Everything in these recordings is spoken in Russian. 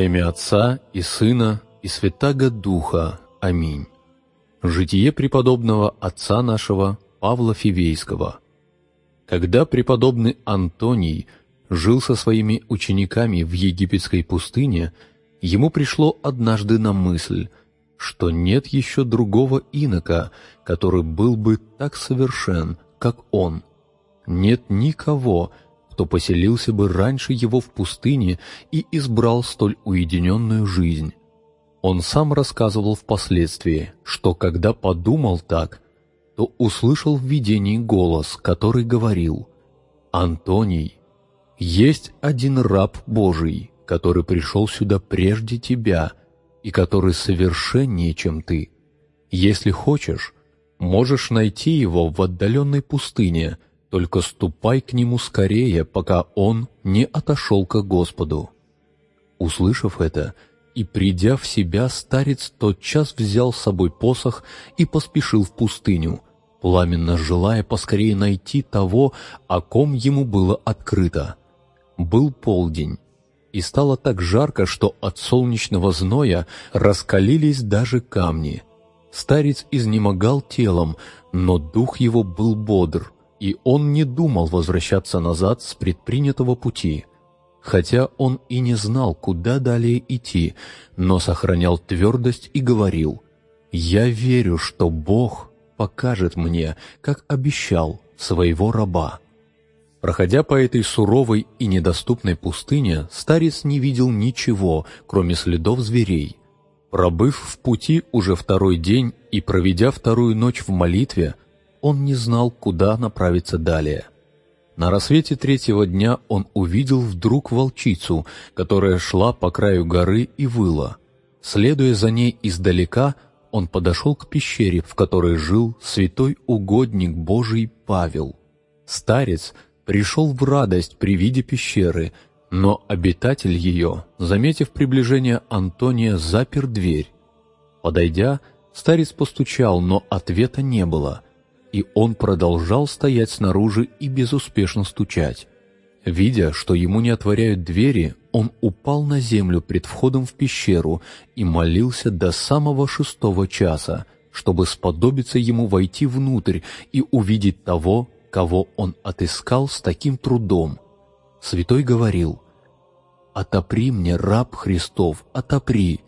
Имя Отца и Сына и Святаго Духа. Аминь. Житие преподобного отца нашего Павла Фивейского. Когда преподобный Антоний жил со своими учениками в египетской пустыне, ему пришло однажды на мысль, что нет еще другого инока, который был бы так совершен, как он. Нет никого, кто поселился бы раньше его в пустыне и избрал столь уединенную жизнь. Он сам рассказывал впоследствии, что когда подумал так, то услышал в видении голос, который говорил «Антоний, есть один раб Божий, который пришел сюда прежде тебя и который совершеннее, чем ты. Если хочешь, можешь найти его в отдаленной пустыне – только ступай к нему скорее, пока он не отошел к Господу». Услышав это, и придя в себя, старец тотчас взял с собой посох и поспешил в пустыню, пламенно желая поскорее найти того, о ком ему было открыто. Был полдень, и стало так жарко, что от солнечного зноя раскалились даже камни. Старец изнемогал телом, но дух его был бодр — и он не думал возвращаться назад с предпринятого пути, хотя он и не знал, куда далее идти, но сохранял твердость и говорил, «Я верю, что Бог покажет мне, как обещал, своего раба». Проходя по этой суровой и недоступной пустыне, старец не видел ничего, кроме следов зверей. Пробыв в пути уже второй день и проведя вторую ночь в молитве, он не знал, куда направиться далее. На рассвете третьего дня он увидел вдруг волчицу, которая шла по краю горы и выла. Следуя за ней издалека, он подошел к пещере, в которой жил святой угодник Божий Павел. Старец пришел в радость при виде пещеры, но обитатель ее, заметив приближение Антония, запер дверь. Подойдя, старец постучал, но ответа не было — и он продолжал стоять снаружи и безуспешно стучать. Видя, что ему не отворяют двери, он упал на землю пред входом в пещеру и молился до самого шестого часа, чтобы сподобиться ему войти внутрь и увидеть того, кого он отыскал с таким трудом. Святой говорил, «Отопри мне, раб Христов, отопри,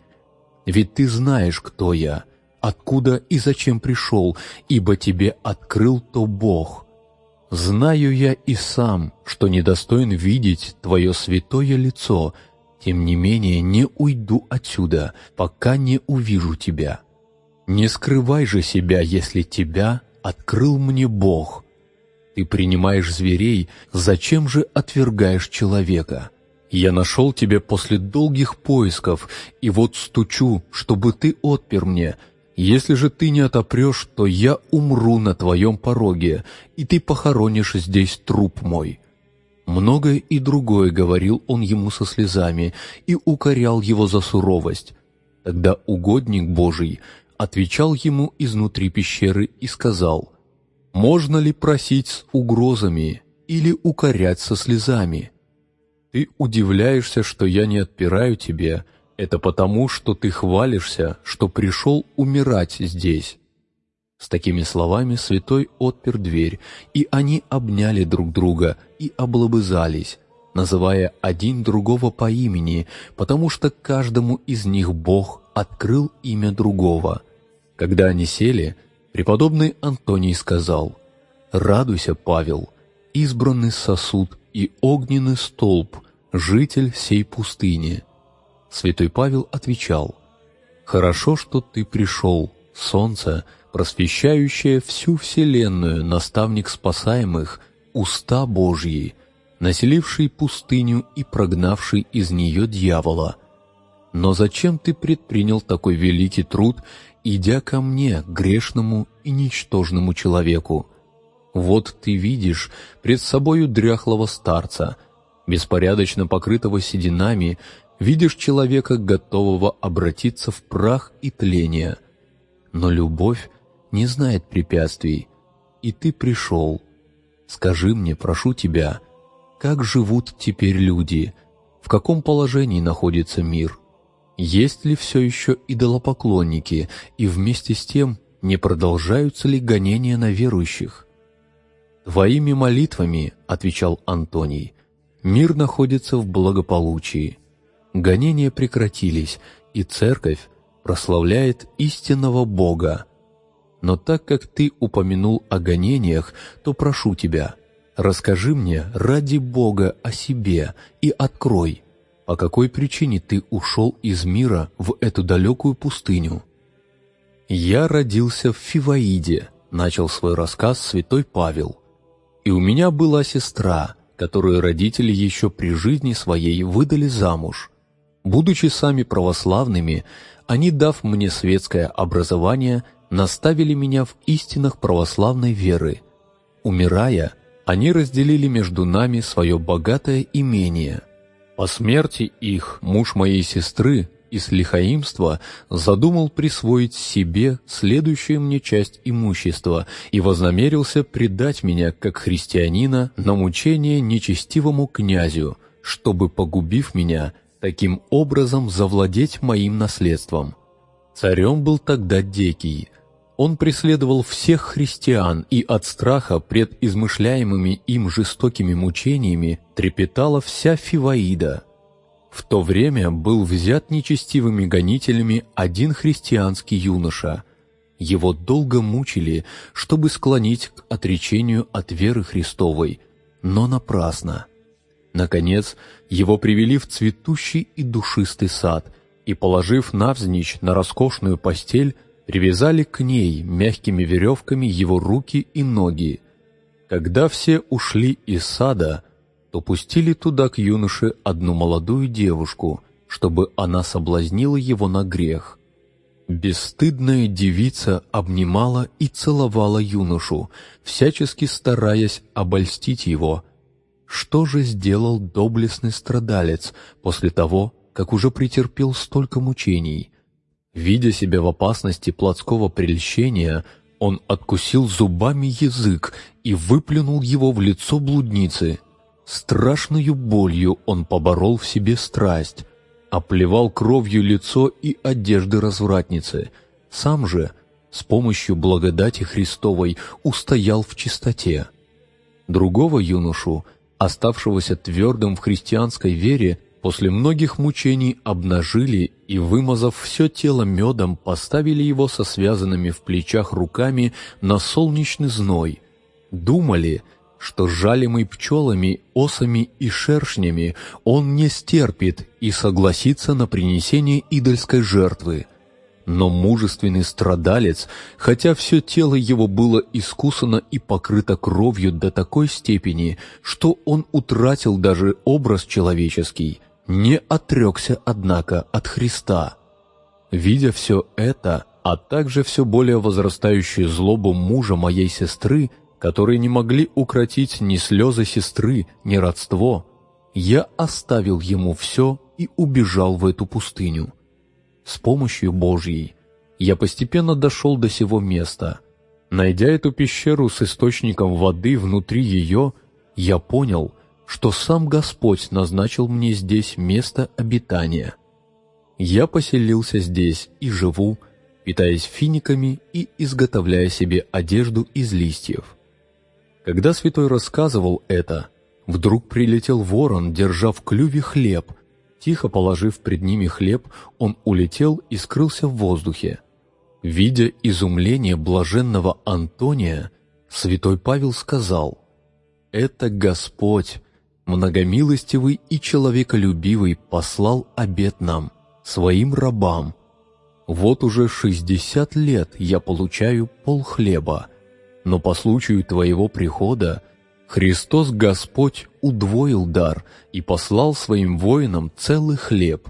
ведь ты знаешь, кто я, откуда и зачем пришел, ибо тебе открыл то Бог. Знаю я и сам, что недостоин видеть твое святое лицо, тем не менее не уйду отсюда, пока не увижу тебя. Не скрывай же себя, если тебя открыл мне Бог. Ты принимаешь зверей, зачем же отвергаешь человека?» Я нашел тебя после долгих поисков, и вот стучу, чтобы ты отпер мне, если же ты не отопрешь, то я умру на твоем пороге, и ты похоронишь здесь труп мой». Многое и другое говорил он ему со слезами и укорял его за суровость. Тогда угодник Божий отвечал ему изнутри пещеры и сказал, «Можно ли просить с угрозами или укорять со слезами? Ты удивляешься, что я не отпираю тебе, это потому, что ты хвалишься, что пришел умирать здесь». С такими словами святой отпер дверь, и они обняли друг друга и облобызались, называя один другого по имени, потому что каждому из них Бог открыл имя другого. Когда они сели, преподобный Антоний сказал, «Радуйся, Павел, избранный сосуд и огненный столб, житель сей пустыни». Святой Павел отвечал, «Хорошо, что ты пришел, солнце, просвещающее всю вселенную, наставник спасаемых, уста Божьи, населивший пустыню и прогнавший из нее дьявола. Но зачем ты предпринял такой великий труд, идя ко мне, грешному и ничтожному человеку? Вот ты видишь пред собою дряхлого старца, беспорядочно покрытого сединами, видишь человека, готового обратиться в прах и тление. Но любовь не знает препятствий, и ты пришел. Скажи мне, прошу тебя, как живут теперь люди, в каком положении находится мир? Есть ли все еще идолопоклонники, и вместе с тем не продолжаются ли гонения на верующих? «Твоими молитвами, — отвечал Антоний, — мир находится в благополучии. Гонения прекратились, и Церковь прославляет истинного Бога. Но так как ты упомянул о гонениях, то прошу тебя, расскажи мне ради Бога о себе и открой, по какой причине ты ушел из мира в эту далекую пустыню. «Я родился в Фиваиде», — начал свой рассказ святой Павел. «И у меня была сестра, которую родители еще при жизни своей выдали замуж. Будучи сами православными, они, дав мне светское образование, наставили меня в истинах православной веры. Умирая, они разделили между нами свое богатое имение. По смерти их муж моей сестры из лихаимства задумал присвоить себе следующую мне часть имущества и вознамерился предать меня, как христианина, на мучение нечестивому князю, чтобы, погубив меня, таким образом завладеть моим наследством. Царем был тогда Декий. Он преследовал всех христиан, и от страха пред измышляемыми им жестокими мучениями трепетала вся Фиваида. В то время был взят нечестивыми гонителями один христианский юноша. Его долго мучили, чтобы склонить к отречению от веры Христовой, но напрасно. Наконец, его привели в цветущий и душистый сад и, положив навзничь на роскошную постель, привязали к ней мягкими веревками его руки и ноги. Когда все ушли из сада, то пустили туда к юноше одну молодую девушку, чтобы она соблазнила его на грех. Бесстыдная девица обнимала и целовала юношу, всячески стараясь обольстить его – что же сделал доблестный страдалец после того, как уже претерпел столько мучений? Видя себя в опасности плотского прельщения, он откусил зубами язык и выплюнул его в лицо блудницы. Страшною болью он поборол в себе страсть, оплевал кровью лицо и одежды развратницы. Сам же, с помощью благодати Христовой, устоял в чистоте. Другого юношу оставшегося твердым в христианской вере, после многих мучений обнажили и, вымазав все тело медом, поставили его со связанными в плечах руками на солнечный зной. Думали, что жалимый пчелами, осами и шершнями он не стерпит и согласится на принесение идольской жертвы. Но мужественный страдалец, хотя все тело его было искусано и покрыто кровью до такой степени, что он утратил даже образ человеческий, не отрекся, однако, от Христа. Видя все это, а также все более возрастающую злобу мужа моей сестры, которые не могли укротить ни слезы сестры, ни родство, я оставил ему все и убежал в эту пустыню. С помощью Божьей я постепенно дошел до сего места. Найдя эту пещеру с источником воды внутри ее, я понял, что сам Господь назначил мне здесь место обитания. Я поселился здесь и живу, питаясь финиками и изготовляя себе одежду из листьев. Когда святой рассказывал это, вдруг прилетел ворон, держа в клюве хлеб — Тихо положив пред ними хлеб, он улетел и скрылся в воздухе. Видя изумление блаженного Антония, святой Павел сказал, «Это Господь, многомилостивый и человеколюбивый, послал обет нам, своим рабам. Вот уже шестьдесят лет я получаю пол хлеба, но по случаю твоего прихода Христос Господь удвоил дар и послал своим воинам целый хлеб.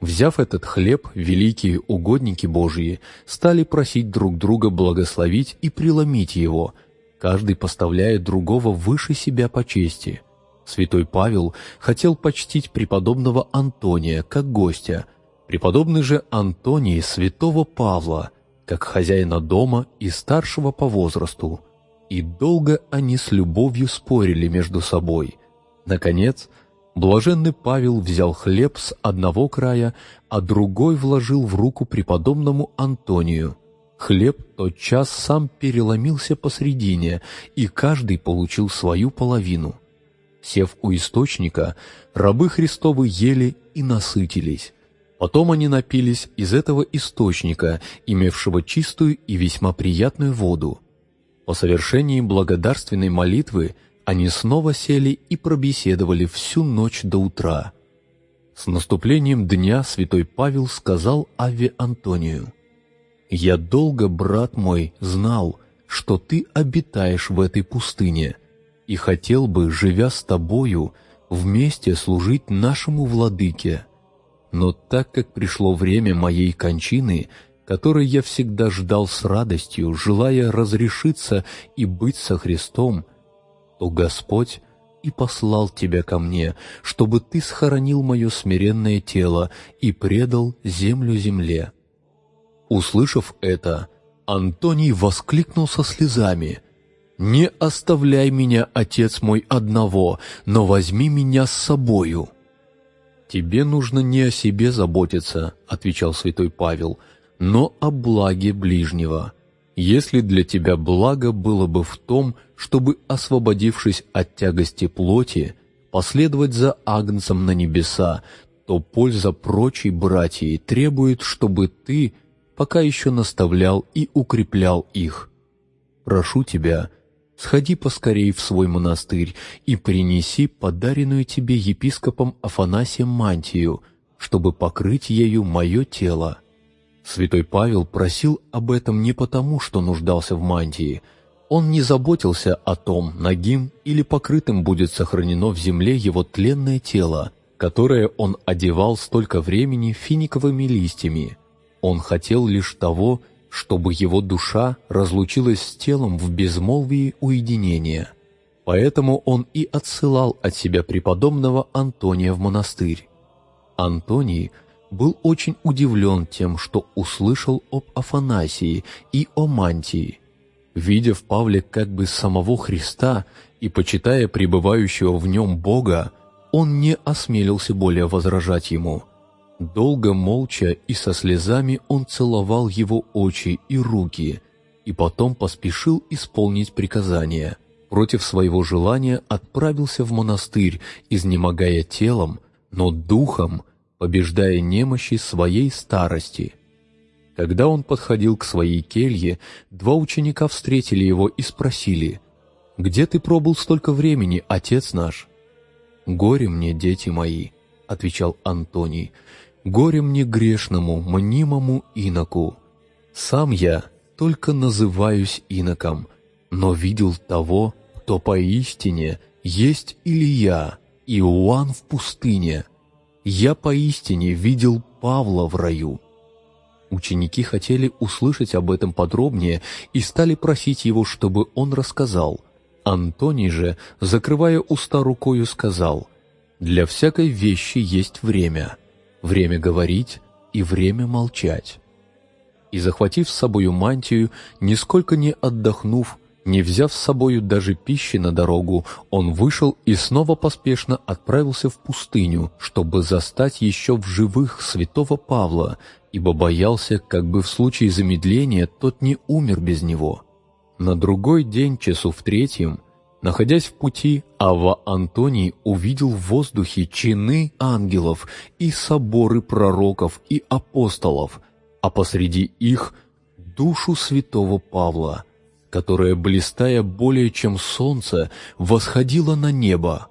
Взяв этот хлеб, великие угодники Божьи стали просить друг друга благословить и преломить его, каждый поставляя другого выше себя по чести. Святой Павел хотел почтить преподобного Антония как гостя, преподобный же Антоний святого Павла, как хозяина дома и старшего по возрасту – и долго они с любовью спорили между собой. Наконец, Блаженный Павел взял хлеб с одного края, а другой вложил в руку преподобному Антонию. Хлеб тотчас сам переломился посредине, и каждый получил свою половину. Сев у источника, рабы Христовы ели и насытились. Потом они напились из этого источника, имевшего чистую и весьма приятную воду. По совершении благодарственной молитвы – они снова сели и пробеседовали всю ночь до утра. С наступлением дня святой Павел сказал Аве Антонию, «Я долго, брат мой, знал, что ты обитаешь в этой пустыне, и хотел бы, живя с тобою, вместе служить нашему владыке. Но так как пришло время моей кончины, которой я всегда ждал с радостью, желая разрешиться и быть со Христом, — то Господь и послал тебя ко мне, чтобы ты схоронил мое смиренное тело и предал землю земле». Услышав это, Антоний воскликнул со слезами, «Не оставляй меня, отец мой, одного, но возьми меня с собою». «Тебе нужно не о себе заботиться», — отвечал святой Павел, «но о благе ближнего. Если для тебя благо было бы в том, чтобы, освободившись от тягости плоти, последовать за Агнцем на небеса, то польза прочей братьей требует, чтобы ты пока еще наставлял и укреплял их. Прошу тебя, сходи поскорей в свой монастырь и принеси подаренную тебе епископом Афанасием мантию, чтобы покрыть ею мое тело. Святой Павел просил об этом не потому, что нуждался в мантии. Он не заботился о том, нагим или покрытым будет сохранено в земле его тленное тело, которое он одевал столько времени финиковыми листьями. Он хотел лишь того, чтобы его душа разлучилась с телом в безмолвии уединения. Поэтому он и отсылал от себя преподобного Антония в монастырь. Антоний – был очень удивлен тем, что услышал об Афанасии и о мантии. Видя в Павле как бы самого Христа и почитая пребывающего в нем Бога, он не осмелился более возражать ему. Долго молча и со слезами он целовал его очи и руки, и потом поспешил исполнить приказание. Против своего желания отправился в монастырь, изнемогая телом, но духом побеждая немощи своей старости. Когда он подходил к своей келье, два ученика встретили его и спросили, «Где ты пробыл столько времени, отец наш?» «Горе мне, дети мои», — отвечал Антоний, «горе мне грешному, мнимому иноку. Сам я только называюсь иноком, но видел того, кто поистине есть Илья, Иоанн в пустыне, я поистине видел Павла в раю». Ученики хотели услышать об этом подробнее и стали просить его, чтобы он рассказал. Антоний же, закрывая уста рукою, сказал, «Для всякой вещи есть время, время говорить и время молчать». И, захватив с собою мантию, нисколько не отдохнув, не взяв с собою даже пищи на дорогу, он вышел и снова поспешно отправился в пустыню, чтобы застать еще в живых святого Павла, ибо боялся, как бы в случае замедления тот не умер без него. На другой день, часу в третьем, находясь в пути, Ава Антоний увидел в воздухе чины ангелов и соборы пророков и апостолов, а посреди их — душу святого Павла — которая, блистая более чем солнце, восходила на небо.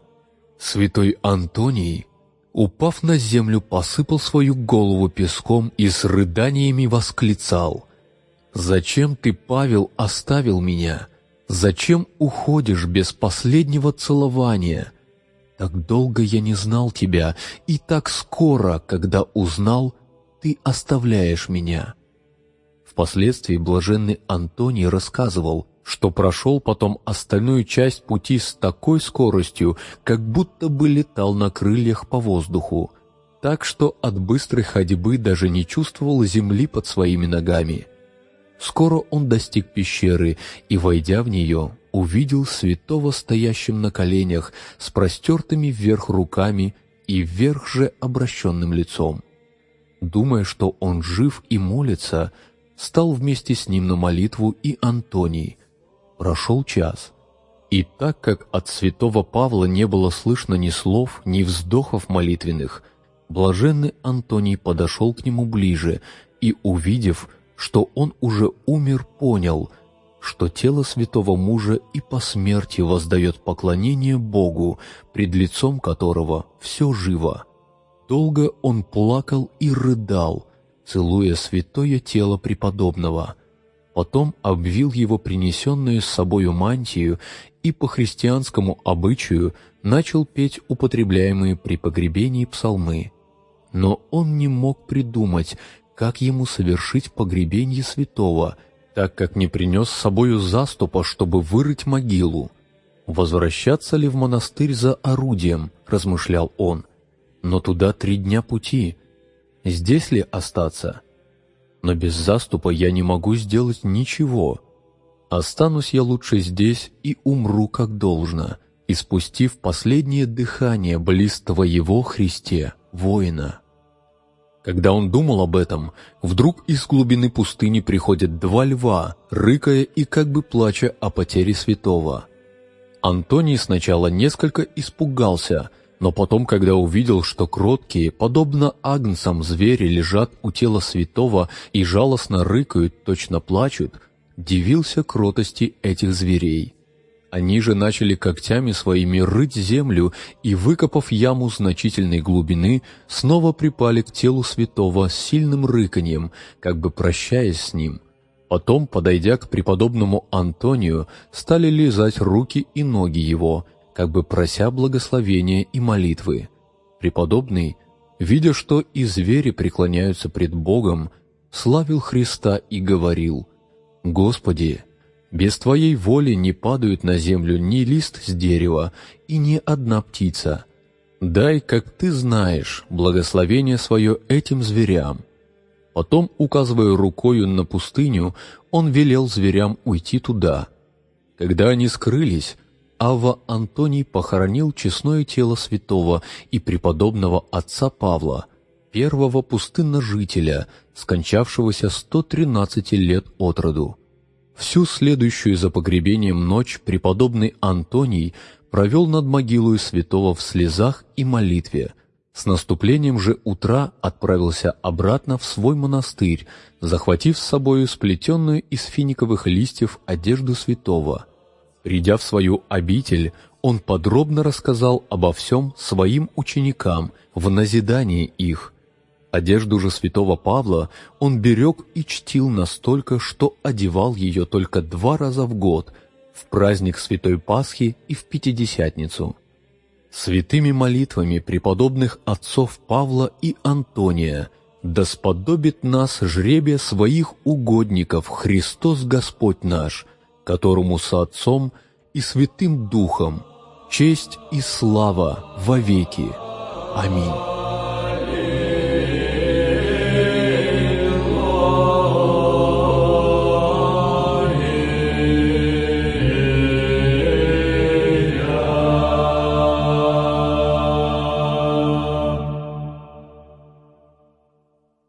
Святой Антоний, упав на землю, посыпал свою голову песком и с рыданиями восклицал «Зачем ты, Павел, оставил меня? Зачем уходишь без последнего целования? Так долго я не знал тебя, и так скоро, когда узнал, ты оставляешь меня». Впоследствии блаженный Антоний рассказывал, что прошел потом остальную часть пути с такой скоростью, как будто бы летал на крыльях по воздуху, так что от быстрой ходьбы даже не чувствовал земли под своими ногами. Скоро он достиг пещеры и, войдя в нее, увидел святого стоящим на коленях с простертыми вверх руками и вверх же обращенным лицом. Думая, что он жив и молится, стал вместе с ним на молитву и Антоний. Прошел час. И так как от святого Павла не было слышно ни слов, ни вздохов молитвенных, блаженный Антоний подошел к нему ближе и, увидев, что он уже умер, понял, что тело святого мужа и по смерти воздает поклонение Богу, пред лицом которого все живо. Долго он плакал и рыдал, целуя святое тело преподобного. Потом обвил его принесенную с собою мантию и по христианскому обычаю начал петь употребляемые при погребении псалмы. Но он не мог придумать, как ему совершить погребение святого, так как не принес с собою заступа, чтобы вырыть могилу. «Возвращаться ли в монастырь за орудием?» – размышлял он. «Но туда три дня пути. Здесь ли остаться? Но без заступа я не могу сделать ничего. Останусь я лучше здесь и умру как должно, испустив последнее дыхание близ Твоего, Христе, воина». Когда он думал об этом, вдруг из глубины пустыни приходят два льва, рыкая и как бы плача о потере святого. Антоний сначала несколько испугался, но потом, когда увидел, что кроткие, подобно агнцам звери, лежат у тела святого и жалостно рыкают, точно плачут, дивился кротости этих зверей. Они же начали когтями своими рыть землю и, выкопав яму значительной глубины, снова припали к телу святого с сильным рыканьем, как бы прощаясь с ним. Потом, подойдя к преподобному Антонию, стали лизать руки и ноги его, как бы прося благословения и молитвы. Преподобный, видя, что и звери преклоняются пред Богом, славил Христа и говорил «Господи, без Твоей воли не падают на землю ни лист с дерева и ни одна птица. Дай, как Ты знаешь, благословение свое этим зверям». Потом, указывая рукою на пустыню, он велел зверям уйти туда. Когда они скрылись, Ава Антоний похоронил честное тело святого и преподобного отца Павла, первого пустынножителя, скончавшегося 113 лет от роду. Всю следующую за погребением ночь преподобный Антоний провел над могилой святого в слезах и молитве. С наступлением же утра отправился обратно в свой монастырь, захватив с собою сплетенную из финиковых листьев одежду святого. Придя в свою обитель, он подробно рассказал обо всем своим ученикам в назидание их – Одежду же святого Павла он берег и чтил настолько, что одевал ее только два раза в год, в праздник Святой Пасхи и в Пятидесятницу. Святыми молитвами преподобных отцов Павла и Антония да сподобит нас жребия своих угодников Христос Господь наш, которому со Отцом и Святым Духом честь и слава вовеки. Аминь.